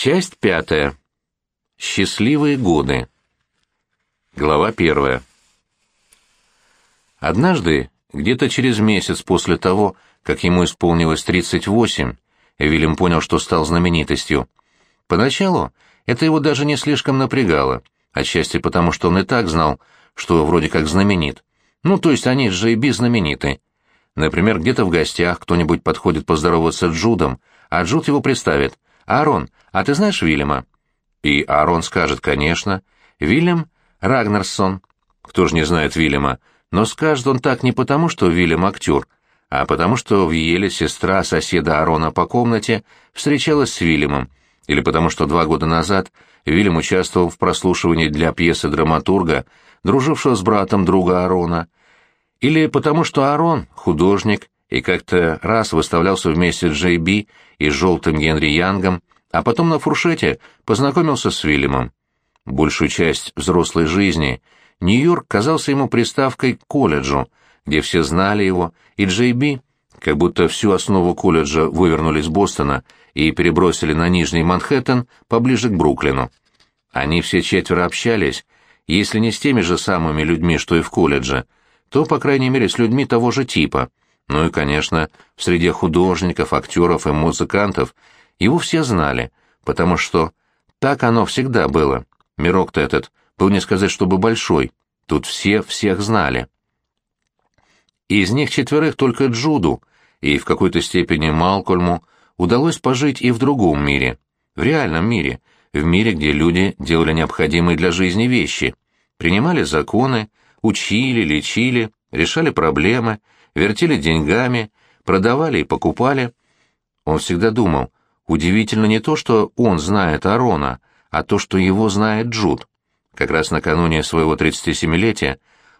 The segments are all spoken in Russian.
Часть пятая. Счастливые годы. Глава первая. Однажды, где-то через месяц после того, как ему исполнилось 38, Вильям понял, что стал знаменитостью. Поначалу это его даже не слишком напрягало, отчасти потому, что он и так знал, что вроде как знаменит. Ну, то есть они же и без знамениты. Например, где-то в гостях кто-нибудь подходит поздороваться с Джудом, а Джуд его представит. «Аарон, а ты знаешь Вильяма?» И Аарон скажет, конечно. «Вильям Рагнарсон». Кто же не знает Вильяма? Но скажет он так не потому, что Вильям актер, а потому что в Еле сестра соседа Аарона по комнате встречалась с Вильямом, или потому что два года назад Вильям участвовал в прослушивании для пьесы драматурга, дружившего с братом друга Аарона, или потому что Аарон — художник и как-то раз выставлялся вместе с Джей Би и с желтым Генри Янгом, а потом на фуршете познакомился с Вильямом. Большую часть взрослой жизни Нью-Йорк казался ему приставкой к колледжу, где все знали его, и Джей Би, как будто всю основу колледжа вывернули из Бостона и перебросили на Нижний Манхэттен поближе к Бруклину. Они все четверо общались, если не с теми же самыми людьми, что и в колледже, то, по крайней мере, с людьми того же типа. Ну и, конечно, в среде художников, актеров и музыкантов его все знали, потому что так оно всегда было. Мирок-то этот был не сказать, чтобы большой, тут все всех знали. Из них четверых только Джуду и в какой-то степени Малкольму удалось пожить и в другом мире, в реальном мире, в мире, где люди делали необходимые для жизни вещи, принимали законы, учили, лечили, решали проблемы, вертели деньгами, продавали и покупали. Он всегда думал, удивительно не то, что он знает Арона, а то, что его знает Джуд. Как раз накануне своего 37-летия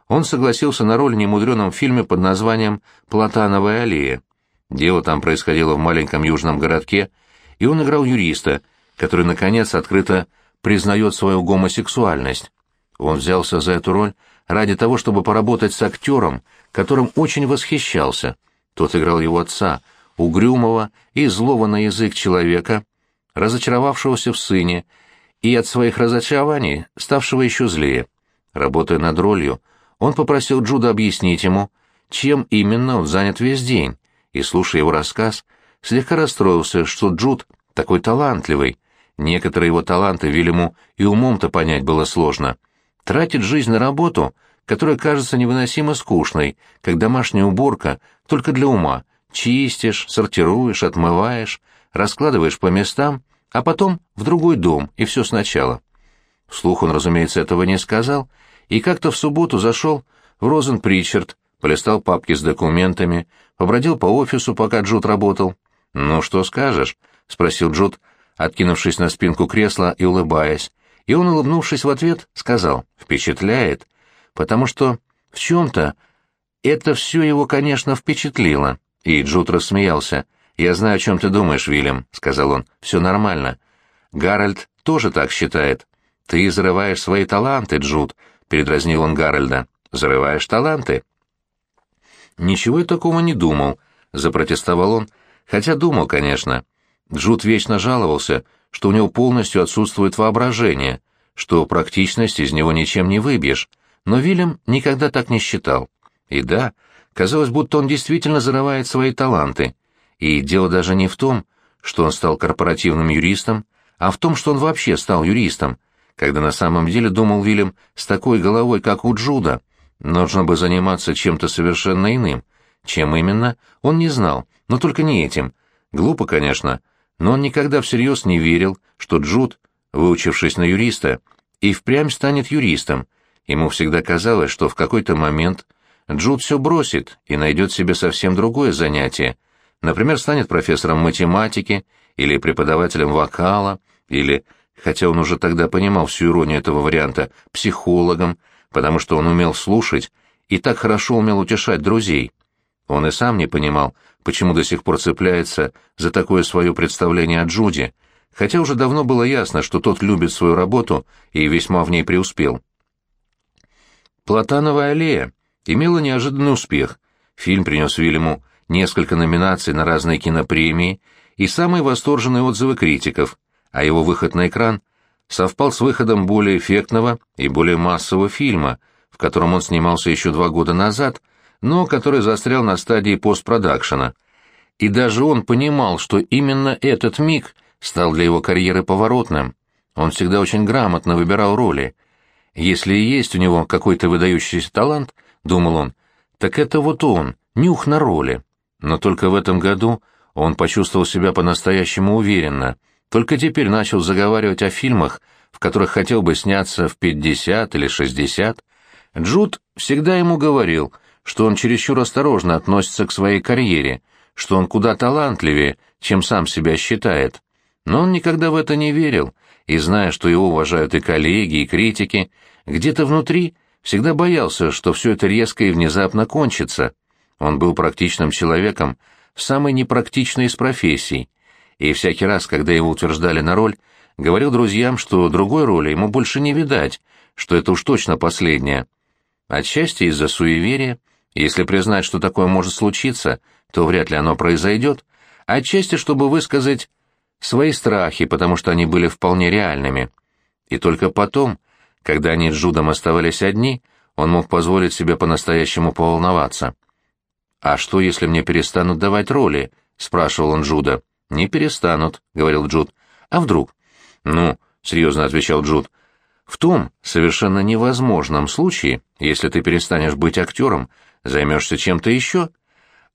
он согласился на роль в немудреном фильме под названием «Платановая аллея». Дело там происходило в маленьком южном городке, и он играл юриста, который, наконец, открыто признает свою гомосексуальность. Он взялся за эту роль ради того, чтобы поработать с актером, которым очень восхищался. Тот играл его отца, угрюмого и злого на язык человека, разочаровавшегося в сыне, и от своих разочарований ставшего еще злее. Работая над ролью, он попросил Джуда объяснить ему, чем именно он занят весь день, и, слушая его рассказ, слегка расстроился, что Джуд такой талантливый. Некоторые его таланты Вильяму и умом-то понять было сложно. Тратит жизнь на работу, которая кажется невыносимо скучной, как домашняя уборка, только для ума. Чистишь, сортируешь, отмываешь, раскладываешь по местам, а потом в другой дом, и все сначала. Вслух он, разумеется, этого не сказал, и как-то в субботу зашел в Розен Причард, полистал папки с документами, побродил по офису, пока Джуд работал. «Ну, что скажешь?» — спросил Джуд, откинувшись на спинку кресла и улыбаясь. И он, улыбнувшись в ответ, сказал «Впечатляет», потому что в чем-то это все его, конечно, впечатлило. И Джуд рассмеялся. «Я знаю, о чем ты думаешь, Вильям», — сказал он. «Все нормально. Гарольд тоже так считает. Ты зарываешь свои таланты, Джуд», — передразнил он Гарольда. «Зарываешь таланты». «Ничего я такого не думал», — запротестовал он, хотя думал, конечно. Джуд вечно жаловался, что у него полностью отсутствует воображение, что практичность из него ничем не выбьешь, но Вильям никогда так не считал. И да, казалось, будто он действительно зарывает свои таланты — и дело даже не в том, что он стал корпоративным юристом, а в том, что он вообще стал юристом, когда на самом деле думал Вильям с такой головой, как у Джуда, нужно бы заниматься чем-то совершенно иным. Чем именно, он не знал, но только не этим. Глупо, конечно, но он никогда всерьез не верил, что Джуд, выучившись на юриста, и впрямь станет юристом. Ему всегда казалось, что в какой-то момент Джуд все бросит и найдет себе совсем другое занятие — Например, станет профессором математики или преподавателем вокала, или, хотя он уже тогда понимал всю иронию этого варианта, психологом, потому что он умел слушать и так хорошо умел утешать друзей. Он и сам не понимал, почему до сих пор цепляется за такое свое представление о Джуди, хотя уже давно было ясно, что тот любит свою работу и весьма в ней преуспел. «Платановая аллея» имела неожиданный успех. Фильм принес Вильяму несколько номинаций на разные кинопремии и самые восторженные отзывы критиков, а его выход на экран совпал с выходом более эффектного и более массового фильма, в котором он снимался еще два года назад, но который застрял на стадии постпродакшена. И даже он понимал, что именно этот миг стал для его карьеры поворотным. Он всегда очень грамотно выбирал роли. Если и есть у него какой-то выдающийся талант, думал он, так это вот он, нюх на роли. Но только в этом году он почувствовал себя по-настоящему уверенно, только теперь начал заговаривать о фильмах, в которых хотел бы сняться в 50 или 60. Джуд всегда ему говорил, что он чересчур осторожно относится к своей карьере, что он куда талантливее, чем сам себя считает. Но он никогда в это не верил, и, зная, что его уважают и коллеги, и критики, где-то внутри всегда боялся, что все это резко и внезапно кончится. Он был практичным человеком, самой непрактичной из профессий, и всякий раз, когда его утверждали на роль, говорил друзьям, что другой роли ему больше не видать, что это уж точно последняя. Отчасти из-за суеверия, если признать, что такое может случиться, то вряд ли оно произойдет, отчасти, чтобы высказать свои страхи, потому что они были вполне реальными. И только потом, когда они с Джудом оставались одни, он мог позволить себе по-настоящему поволноваться. «А что, если мне перестанут давать роли?» — спрашивал он Джуда. «Не перестанут», — говорил Джуд. «А вдруг?» «Ну», — серьезно отвечал Джуд, — «в том совершенно невозможном случае, если ты перестанешь быть актером, займешься чем-то еще.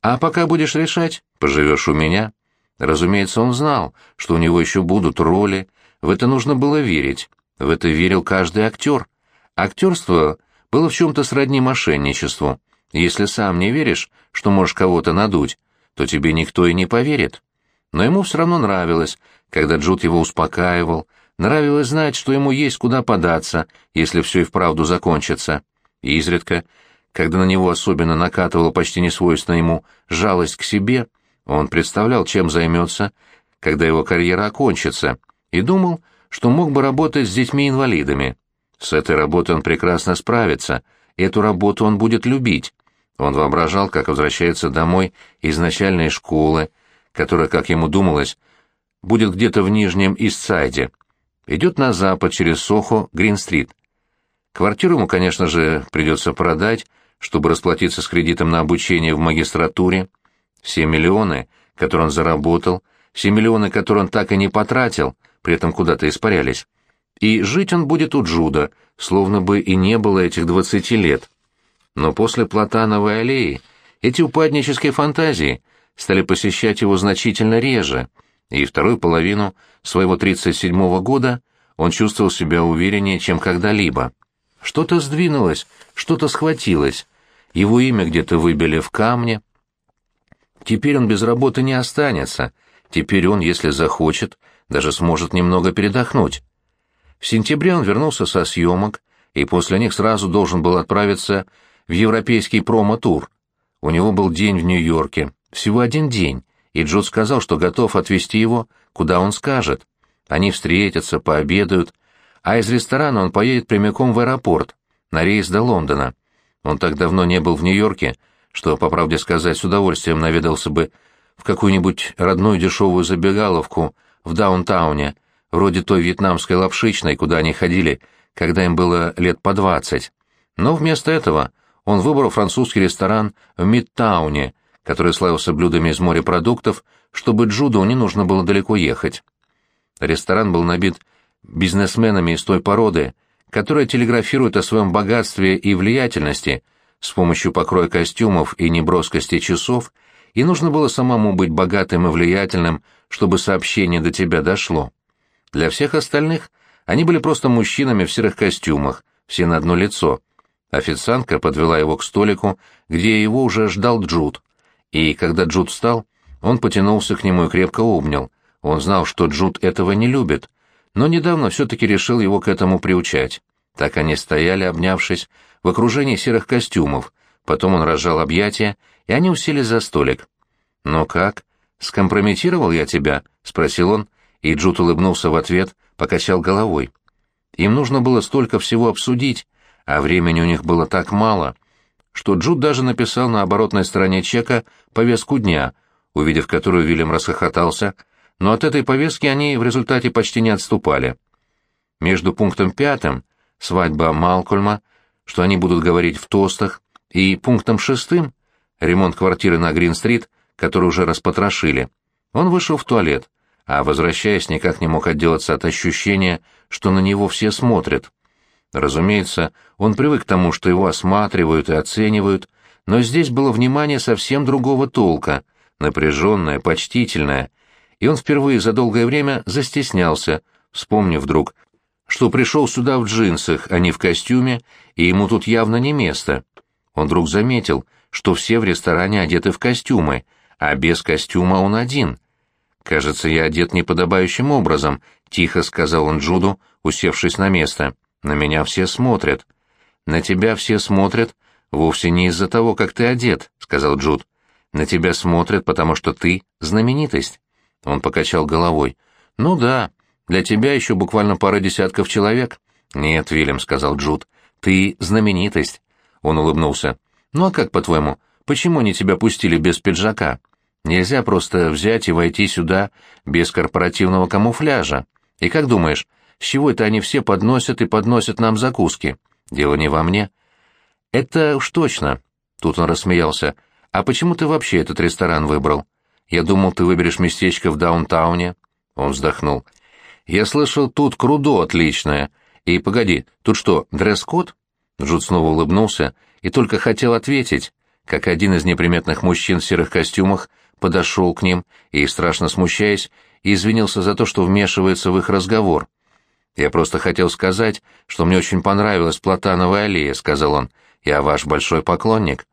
А пока будешь решать, поживешь у меня». Разумеется, он знал, что у него еще будут роли, в это нужно было верить, в это верил каждый актер. Актерство было в чем-то сродни мошенничеству. Если сам не веришь, что можешь кого-то надуть, то тебе никто и не поверит. Но ему все равно нравилось, когда Джуд его успокаивал, нравилось знать, что ему есть куда податься, если все и вправду закончится. И изредка, когда на него особенно накатывала почти несвойственная ему жалость к себе, он представлял, чем займется, когда его карьера окончится, и думал, что мог бы работать с детьми-инвалидами. С этой работой он прекрасно справится, эту работу он будет любить. Он воображал, как возвращается домой из начальной школы, которая, как ему думалось, будет где-то в Нижнем Истсайде. Идет на запад через Сохо, Грин-стрит. Квартиру ему, конечно же, придется продать, чтобы расплатиться с кредитом на обучение в магистратуре. Все миллионы, которые он заработал, все миллионы, которые он так и не потратил, при этом куда-то испарялись. И жить он будет у Джуда, словно бы и не было этих двадцати лет. Но после Платановой аллеи эти упаднические фантазии стали посещать его значительно реже, и вторую половину своего 37-го года он чувствовал себя увереннее, чем когда-либо. Что-то сдвинулось, что-то схватилось, его имя где-то выбили в камне. Теперь он без работы не останется, теперь он, если захочет, даже сможет немного передохнуть. В сентябре он вернулся со съемок, и после них сразу должен был отправиться в европейский промо-тур. У него был день в Нью-Йорке, всего один день, и Джуд сказал, что готов отвезти его, куда он скажет. Они встретятся, пообедают, а из ресторана он поедет прямиком в аэропорт, на рейс до Лондона. Он так давно не был в Нью-Йорке, что, по правде сказать, с удовольствием наведался бы в какую-нибудь родную дешевую забегаловку в даунтауне, вроде той вьетнамской лапшичной, куда они ходили, когда им было лет по двадцать. Но вместо этого он выбрал французский ресторан в Мидтауне, который славился блюдами из морепродуктов, чтобы Джуду не нужно было далеко ехать. Ресторан был набит бизнесменами из той породы, которая телеграфирует о своем богатстве и влиятельности с помощью покроя костюмов и неброскости часов, и нужно было самому быть богатым и влиятельным, чтобы сообщение до тебя дошло. Для всех остальных они были просто мужчинами в серых костюмах, все на одно лицо — Официантка подвела его к столику, где его уже ждал Джуд. И когда Джуд встал, он потянулся к нему и крепко обнял. Он знал, что Джуд этого не любит, но недавно все-таки решил его к этому приучать. Так они стояли, обнявшись, в окружении серых костюмов. Потом он разжал объятия, и они уселись за столик. «Ну как? Скомпрометировал я тебя?» — спросил он, и Джуд улыбнулся в ответ, покачал головой. Им нужно было столько всего обсудить, а времени у них было так мало, что Джуд даже написал на оборотной стороне чека повестку дня, увидев которую Вильям расхохотался, но от этой повестки они в результате почти не отступали. Между пунктом пятым свадьба Малкольма, что они будут говорить в тостах, и пунктом шестым ремонт квартиры на Грин-стрит, которую уже распотрошили. Он вышел в туалет, а, возвращаясь, никак не мог отделаться от ощущения, что на него все смотрят. Разумеется, он привык к тому, что его осматривают и оценивают, но здесь было внимание совсем другого толка, напряженное, почтительное, и он впервые за долгое время застеснялся, вспомнив вдруг, что пришел сюда в джинсах, а не в костюме, и ему тут явно не место. Он вдруг заметил, что все в ресторане одеты в костюмы, а без костюма он один. «Кажется, я одет неподобающим образом», — тихо сказал он Джуду, усевшись на место. «На меня все смотрят». «На тебя все смотрят вовсе не из-за того, как ты одет», — сказал Джуд. «На тебя смотрят, потому что ты знаменитость». Он покачал головой. «Ну да, для тебя еще буквально пара десятков человек». «Нет, Вильям», — сказал Джуд, — «ты знаменитость». Он улыбнулся. «Ну а как, по-твоему, почему они тебя пустили без пиджака? Нельзя просто взять и войти сюда без корпоративного камуфляжа. И как думаешь, с чего это они все подносят и подносят нам закуски? Дело не во мне». «Это уж точно», — тут он рассмеялся. «А почему ты вообще этот ресторан выбрал? Я думал, ты выберешь местечко в даунтауне». Он вздохнул. «Я слышал, тут крудо отличное. И погоди, тут что, дресс-код?» Джуд снова улыбнулся и только хотел ответить, как один из неприметных мужчин в серых костюмах подошел к ним и, страшно смущаясь, извинился за то, что вмешивается в их разговор. «Я просто хотел сказать, что мне очень понравилась Платановая аллея», — сказал он. «Я ваш большой поклонник».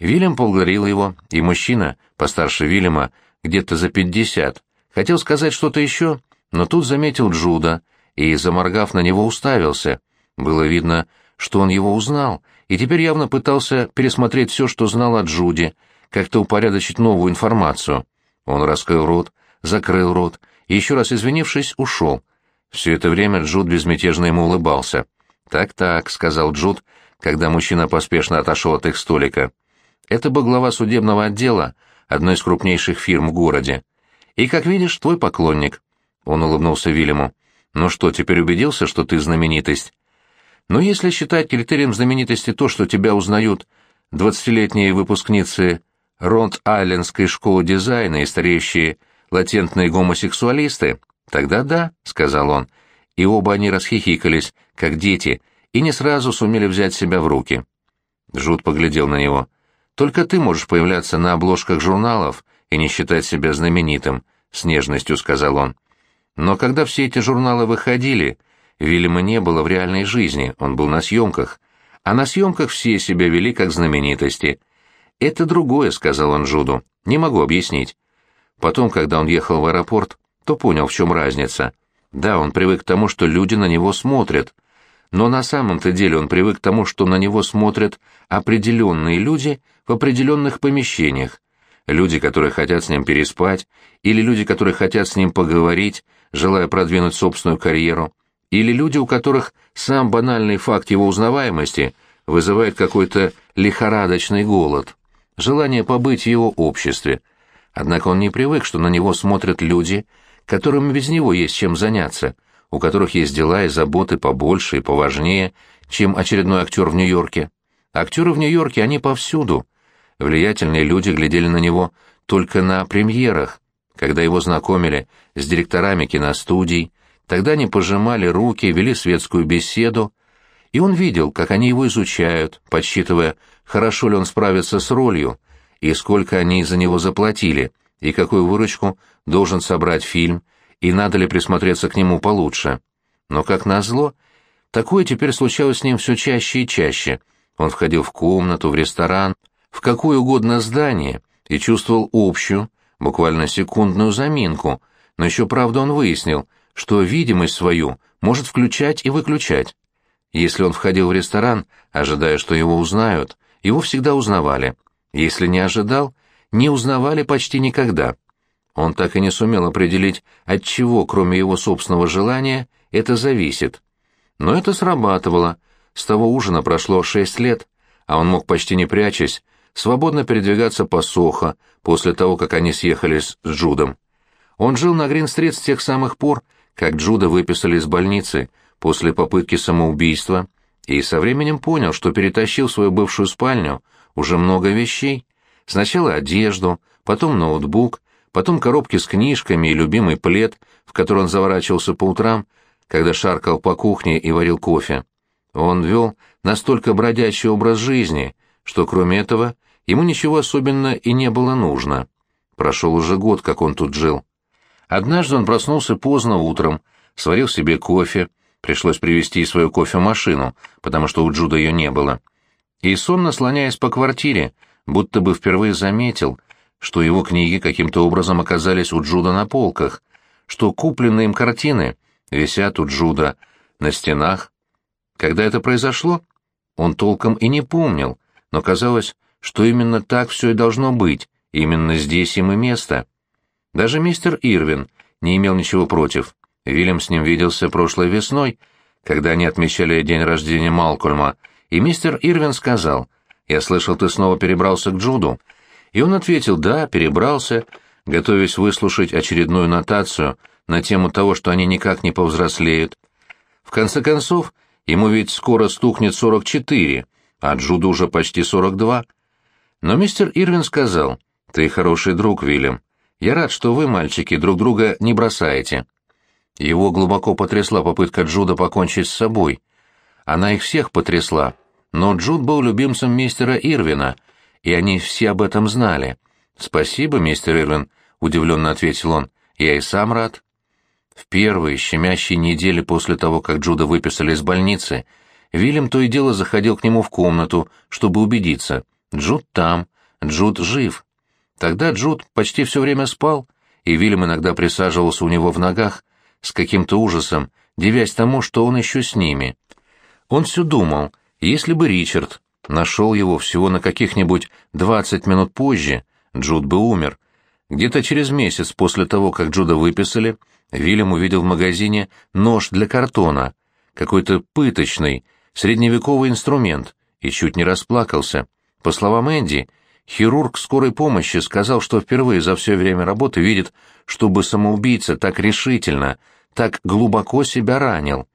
Вильям поблагодарил его, и мужчина, постарше Вильяма, где-то за пятьдесят, хотел сказать что-то еще, но тут заметил Джуда и, заморгав на него, уставился. Было видно, что он его узнал, и теперь явно пытался пересмотреть все, что знал о Джуде, как-то упорядочить новую информацию. Он раскрыл рот, закрыл рот и, еще раз извинившись, ушел. Все это время Джуд безмятежно ему улыбался. «Так-так», — сказал Джуд, когда мужчина поспешно отошел от их столика. «Это был глава судебного отдела одной из крупнейших фирм в городе. И, как видишь, твой поклонник». Он улыбнулся Вильяму. «Ну что, теперь убедился, что ты знаменитость?» Но если считать критерием знаменитости то, что тебя узнают двадцатилетние выпускницы Ронд-Айлендской школы дизайна и стареющие латентные гомосексуалисты, тогда да, — сказал он, и оба они расхихикались, как дети, и не сразу сумели взять себя в руки. Жут поглядел на него. «Только ты можешь появляться на обложках журналов и не считать себя знаменитым», — с нежностью сказал он. «Но когда все эти журналы выходили, Вильяма не было в реальной жизни, он был на съемках. А на съемках все себя вели как знаменитости. «Это другое», — сказал он Джуду. «Не могу объяснить». Потом, когда он ехал в аэропорт, то понял, в чем разница. Да, он привык к тому, что люди на него смотрят. Но на самом-то деле он привык к тому, что на него смотрят определенные люди в определенных помещениях. Люди, которые хотят с ним переспать, или люди, которые хотят с ним поговорить, желая продвинуть собственную карьеру или люди, у которых сам банальный факт его узнаваемости вызывает какой-то лихорадочный голод, желание побыть в его обществе. Однако он не привык, что на него смотрят люди, которым без него есть чем заняться, у которых есть дела и заботы побольше и поважнее, чем очередной актер в Нью-Йорке. Актеры в Нью-Йорке, они повсюду. Влиятельные люди глядели на него только на премьерах, когда его знакомили с директорами киностудий, Тогда они пожимали руки, вели светскую беседу, и он видел, как они его изучают, подсчитывая, хорошо ли он справится с ролью, и сколько они за него заплатили, и какую выручку должен собрать фильм, и надо ли присмотреться к нему получше. Но, как назло, такое теперь случалось с ним все чаще и чаще. Он входил в комнату, в ресторан, в какое угодно здание, и чувствовал общую, буквально секундную заминку, но еще правда он выяснил — что видимость свою может включать и выключать. Если он входил в ресторан, ожидая, что его узнают, его всегда узнавали. Если не ожидал, не узнавали почти никогда. Он так и не сумел определить, от чего, кроме его собственного желания, это зависит. Но это срабатывало. С того ужина прошло шесть лет, а он мог почти не прячась, свободно передвигаться по Сохо после того, как они съехались с Джудом. Он жил на Грин-стрит с тех самых пор, как Джуда выписали из больницы после попытки самоубийства, и со временем понял, что перетащил в свою бывшую спальню уже много вещей. Сначала одежду, потом ноутбук, потом коробки с книжками и любимый плед, в который он заворачивался по утрам, когда шаркал по кухне и варил кофе. Он вел настолько бродячий образ жизни, что кроме этого ему ничего особенно и не было нужно. Прошел уже год, как он тут жил. Однажды он проснулся поздно утром, сварил себе кофе, пришлось привезти свою кофемашину, потому что у Джуда ее не было. И сонно слоняясь по квартире, будто бы впервые заметил, что его книги каким-то образом оказались у Джуда на полках, что купленные им картины висят у Джуда на стенах. Когда это произошло, он толком и не помнил, но казалось, что именно так все и должно быть, именно здесь им и место. Даже мистер Ирвин не имел ничего против. Вильям с ним виделся прошлой весной, когда они отмечали день рождения Малкольма, и мистер Ирвин сказал, «Я слышал, ты снова перебрался к Джуду». И он ответил, «Да, перебрался», готовясь выслушать очередную нотацию на тему того, что они никак не повзрослеют. В конце концов, ему ведь скоро стукнет 44, а Джуду уже почти 42. Но мистер Ирвин сказал, «Ты хороший друг, Вильям. Я рад, что вы, мальчики, друг друга не бросаете». Его глубоко потрясла попытка Джуда покончить с собой. Она их всех потрясла, но Джуд был любимцем мистера Ирвина, и они все об этом знали. «Спасибо, мистер Ирвин», — удивленно ответил он, — «я и сам рад». В первые щемящие недели после того, как Джуда выписали из больницы, Вильям то и дело заходил к нему в комнату, чтобы убедиться. Джуд там, Джуд жив. Тогда Джуд почти все время спал, и Вильям иногда присаживался у него в ногах с каким-то ужасом, девясь тому, что он еще с ними. Он все думал, если бы Ричард нашел его всего на каких-нибудь двадцать минут позже, Джуд бы умер. Где-то через месяц после того, как Джуда выписали, Вильям увидел в магазине нож для картона, какой-то пыточный, средневековый инструмент, и чуть не расплакался. По словам Энди, Хирург скорой помощи сказал, что впервые за все время работы видит, чтобы самоубийца так решительно, так глубоко себя ранил.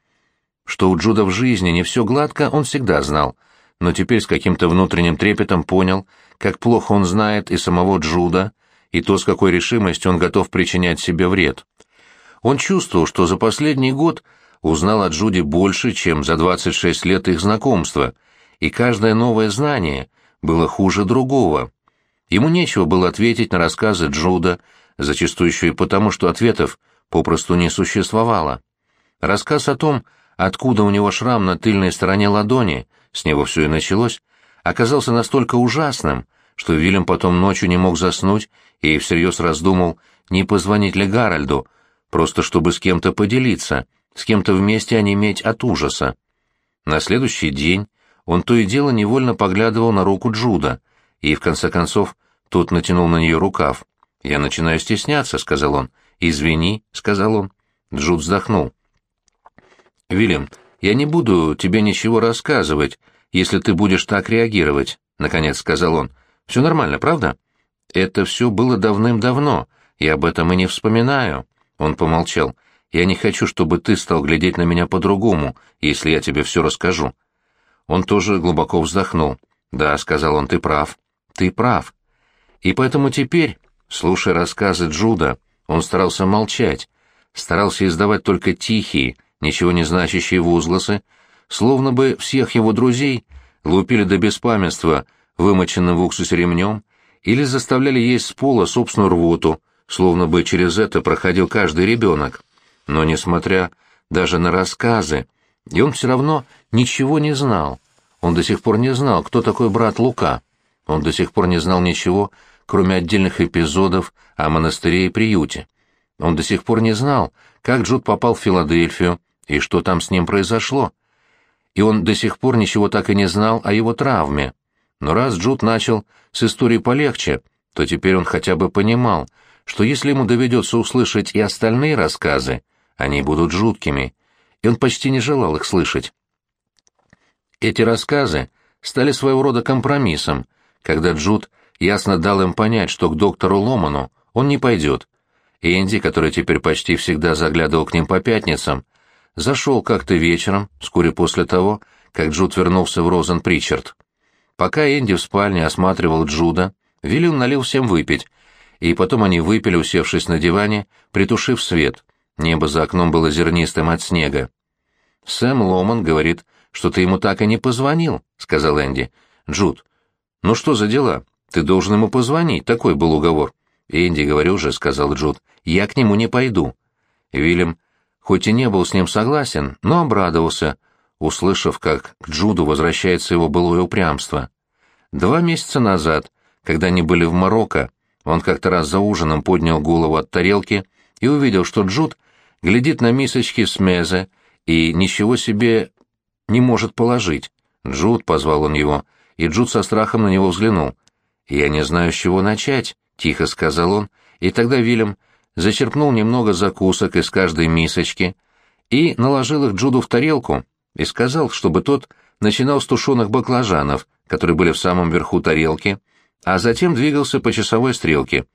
Что у Джуда в жизни не все гладко, он всегда знал, но теперь с каким-то внутренним трепетом понял, как плохо он знает и самого Джуда, и то, с какой решимостью он готов причинять себе вред. Он чувствовал, что за последний год узнал о Джуде больше, чем за 26 лет их знакомства, и каждое новое знание было хуже другого. Ему нечего было ответить на рассказы Джуда, зачастую еще и потому, что ответов попросту не существовало. Рассказ о том, откуда у него шрам на тыльной стороне ладони, с него все и началось, оказался настолько ужасным, что Вильям потом ночью не мог заснуть и всерьез раздумал, не позвонить ли Гарольду, просто чтобы с кем-то поделиться, с кем-то вместе онеметь от ужаса. На следующий день он то и дело невольно поглядывал на руку Джуда, и, в конце концов, тот натянул на нее рукав. «Я начинаю стесняться», — сказал он. «Извини», — сказал он. Джуд вздохнул. «Вильям, я не буду тебе ничего рассказывать, если ты будешь так реагировать», — наконец сказал он. «Все нормально, правда?» «Это все было давным-давно, я об этом и не вспоминаю». Он помолчал. «Я не хочу, чтобы ты стал глядеть на меня по-другому, если я тебе все расскажу. Он тоже глубоко вздохнул. «Да», — сказал он, — «ты прав. Ты прав». И поэтому теперь, слушая рассказы Джуда, он старался молчать, старался издавать только тихие, ничего не значащие возгласы, словно бы всех его друзей лупили до беспамятства вымоченным в уксусе ремнем или заставляли есть с пола собственную рвоту, словно бы через это проходил каждый ребенок. Но, несмотря даже на рассказы, и он все равно ничего не знал. Он до сих пор не знал, кто такой брат Лука. Он до сих пор не знал ничего, кроме отдельных эпизодов о монастыре и приюте. Он до сих пор не знал, как Джуд попал в Филадельфию и что там с ним произошло. И он до сих пор ничего так и не знал о его травме. Но раз Джуд начал с истории полегче, то теперь он хотя бы понимал, что если ему доведется услышать и остальные рассказы, они будут жуткими, и он почти не желал их слышать. Эти рассказы стали своего рода компромиссом, когда Джуд ясно дал им понять, что к доктору Ломану он не пойдет. Энди, который теперь почти всегда заглядывал к ним по пятницам, зашел как-то вечером, вскоре после того, как Джуд вернулся в Розен Причард. Пока Энди в спальне осматривал Джуда, Вильям налил всем выпить, и потом они выпили, усевшись на диване, притушив свет. Небо за окном было зернистым от снега. «Сэм Ломан говорит, что ты ему так и не позвонил», — сказал Энди. «Джуд, ну что за дела? Ты должен ему позвонить, такой был уговор». «Энди, говорю же», — сказал Джуд, — «я к нему не пойду». Вильям, хоть и не был с ним согласен, но обрадовался, услышав, как к Джуду возвращается его былое упрямство. Два месяца назад, когда они были в Марокко, он как-то раз за ужином поднял голову от тарелки и увидел, что Джуд глядит на мисочки с мезе и ничего себе не может положить. «Джуд», — позвал он его, и Джуд со страхом на него взглянул. «Я не знаю, с чего начать», — тихо сказал он, и тогда Вильям зачерпнул немного закусок из каждой мисочки и наложил их Джуду в тарелку и сказал, чтобы тот начинал с тушеных баклажанов, которые были в самом верху тарелки, а затем двигался по часовой стрелке.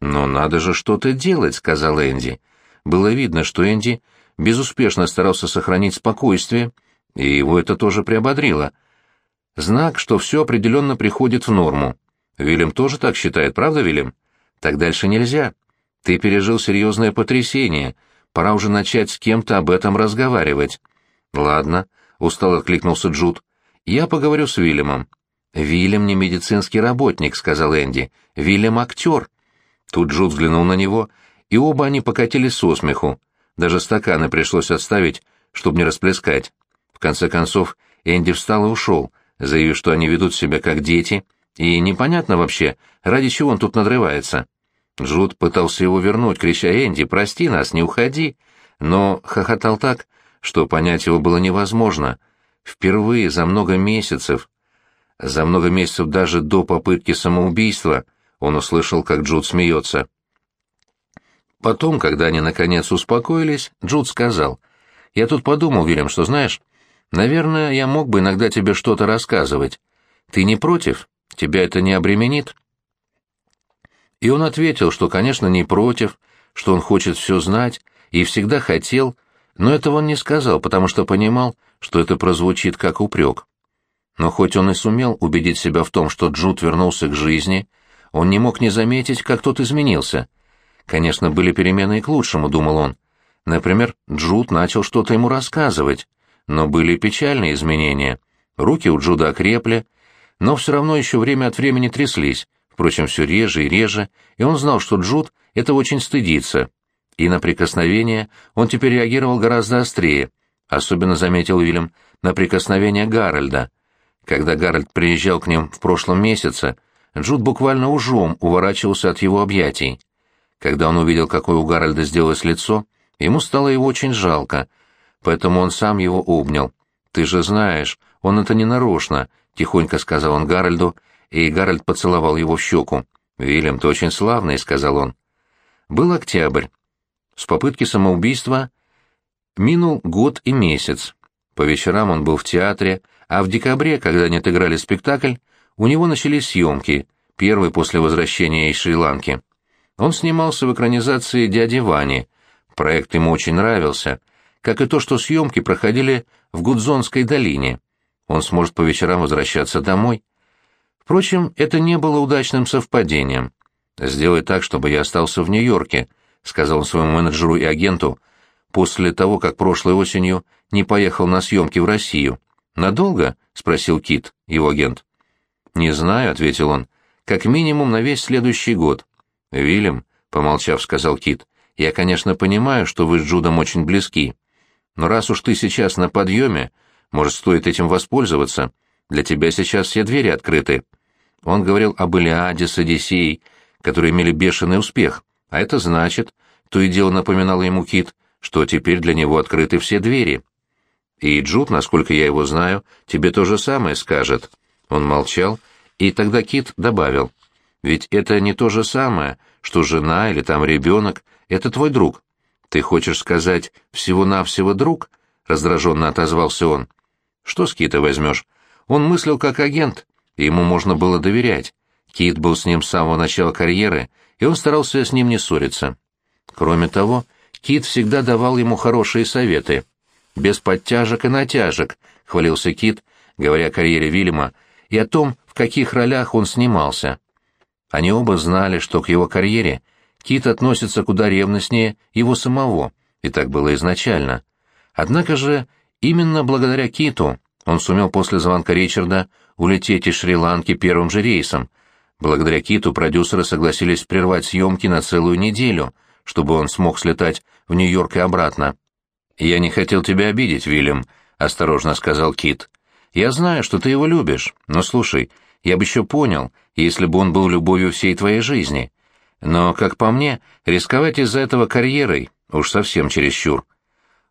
«Но надо же что-то делать», — сказал Энди. Было видно, что Энди безуспешно старался сохранить спокойствие, и его это тоже приободрило. Знак, что все определенно приходит в норму. Вильям тоже так считает, правда, Вильям? Так дальше нельзя. Ты пережил серьезное потрясение. Пора уже начать с кем-то об этом разговаривать. Ладно, устало откликнулся Джуд. Я поговорю с Вильямом. Вильям не медицинский работник, сказал Энди. Вильям актер. Тут Джуд взглянул на него, и оба они покатились со смеху. Даже стаканы пришлось отставить, чтобы не расплескать. В конце концов, Энди встал и ушел, заявив, что они ведут себя как дети, и непонятно вообще, ради чего он тут надрывается. Джуд пытался его вернуть, крича «Энди, прости нас, не уходи!» но хохотал так, что понять его было невозможно. Впервые за много месяцев, за много месяцев даже до попытки самоубийства, он услышал, как Джуд смеется. Потом, когда они наконец успокоились, Джуд сказал, «Я тут подумал, Вильям, что знаешь, наверное, я мог бы иногда тебе что-то рассказывать. Ты не против? Тебя это не обременит?» И он ответил, что, конечно, не против, что он хочет все знать и всегда хотел, но этого он не сказал, потому что понимал, что это прозвучит как упрек. Но хоть он и сумел убедить себя в том, что Джуд вернулся к жизни, он не мог не заметить, как тот изменился — Конечно, были перемены и к лучшему, думал он. Например, Джуд начал что-то ему рассказывать, но были печальные изменения. Руки у Джуда окрепли, но все равно еще время от времени тряслись, впрочем, все реже и реже, и он знал, что Джуд это очень стыдится. И на прикосновение он теперь реагировал гораздо острее, особенно заметил Уильям на прикосновение Гарольда. Когда Гарольд приезжал к ним в прошлом месяце, Джуд буквально ужом уворачивался от его объятий. Когда он увидел, какое у Гарольда сделалось лицо, ему стало его очень жалко, поэтому он сам его обнял. «Ты же знаешь, он это не нарочно», — тихонько сказал он Гарольду, и Гарольд поцеловал его в щеку. «Вильям, ты очень славный», — сказал он. Был октябрь. С попытки самоубийства минул год и месяц. По вечерам он был в театре, а в декабре, когда они отыграли спектакль, у него начались съемки, первый после возвращения из Шри-Ланки. Он снимался в экранизации «Дяди Вани». Проект ему очень нравился, как и то, что съемки проходили в Гудзонской долине. Он сможет по вечерам возвращаться домой. Впрочем, это не было удачным совпадением. «Сделай так, чтобы я остался в Нью-Йорке», — сказал он своему менеджеру и агенту, после того, как прошлой осенью не поехал на съемки в Россию. «Надолго?» — спросил Кит, его агент. «Не знаю», — ответил он, — «как минимум на весь следующий год. «Вильям», — помолчав, сказал Кит, — «я, конечно, понимаю, что вы с Джудом очень близки. Но раз уж ты сейчас на подъеме, может, стоит этим воспользоваться. Для тебя сейчас все двери открыты». Он говорил об Илиаде с Одиссеей, которые имели бешеный успех, а это значит, то и дело напоминало ему Кит, что теперь для него открыты все двери. И Джуд, насколько я его знаю, тебе то же самое скажет. Он молчал, и тогда Кит добавил. Ведь это не то же самое, что жена или там ребенок, это твой друг. Ты хочешь сказать всего-навсего друг? Раздраженно отозвался он. Что с Кита возьмешь? Он мыслил как агент, и ему можно было доверять. Кит был с ним с самого начала карьеры, и он старался с ним не ссориться. Кроме того, Кит всегда давал ему хорошие советы. «Без подтяжек и натяжек», — хвалился Кит, говоря о карьере Вильяма и о том, в каких ролях он снимался. Они оба знали, что к его карьере Кит относится куда ревностнее его самого, и так было изначально. Однако же именно благодаря Киту он сумел после звонка Ричарда улететь из Шри-Ланки первым же рейсом. Благодаря Киту продюсеры согласились прервать съемки на целую неделю, чтобы он смог слетать в Нью-Йорк и обратно. «Я не хотел тебя обидеть, Вильям», — осторожно сказал Кит. «Я знаю, что ты его любишь, но слушай, я бы еще понял, если бы он был любовью всей твоей жизни. Но, как по мне, рисковать из-за этого карьерой уж совсем чересчур».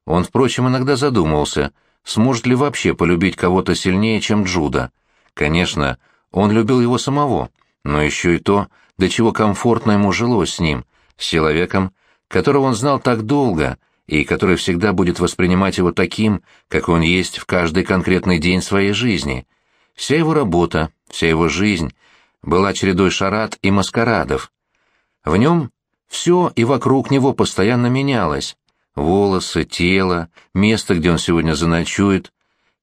Он, впрочем, иногда задумывался, сможет ли вообще полюбить кого-то сильнее, чем Джуда. Конечно, он любил его самого, но еще и то, до чего комфортно ему жилось с ним, с человеком, которого он знал так долго и который всегда будет воспринимать его таким, как он есть в каждый конкретный день своей жизни. Вся его работа, вся его жизнь была чередой шарат и маскарадов. В нем все и вокруг него постоянно менялось. Волосы, тело, место, где он сегодня заночует.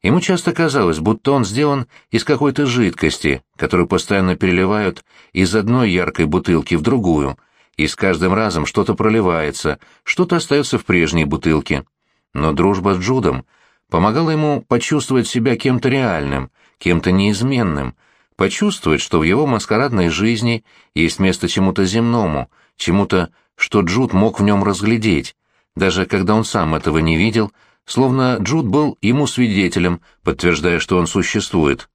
Ему часто казалось, будто он сделан из какой-то жидкости, которую постоянно переливают из одной яркой бутылки в другую — и с каждым разом что-то проливается, что-то остается в прежней бутылке. Но дружба с Джудом помогала ему почувствовать себя кем-то реальным, кем-то неизменным, почувствовать, что в его маскарадной жизни есть место чему-то земному, чему-то, что Джуд мог в нем разглядеть, даже когда он сам этого не видел, словно Джуд был ему свидетелем, подтверждая, что он существует.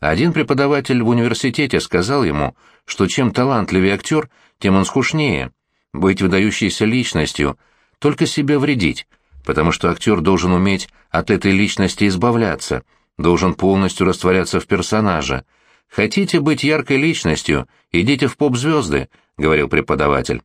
Один преподаватель в университете сказал ему, что чем талантливее актер, тем он скучнее. Быть выдающейся личностью — только себе вредить, потому что актер должен уметь от этой личности избавляться, должен полностью растворяться в персонаже. «Хотите быть яркой личностью? Идите в поп-звезды», — говорил преподаватель.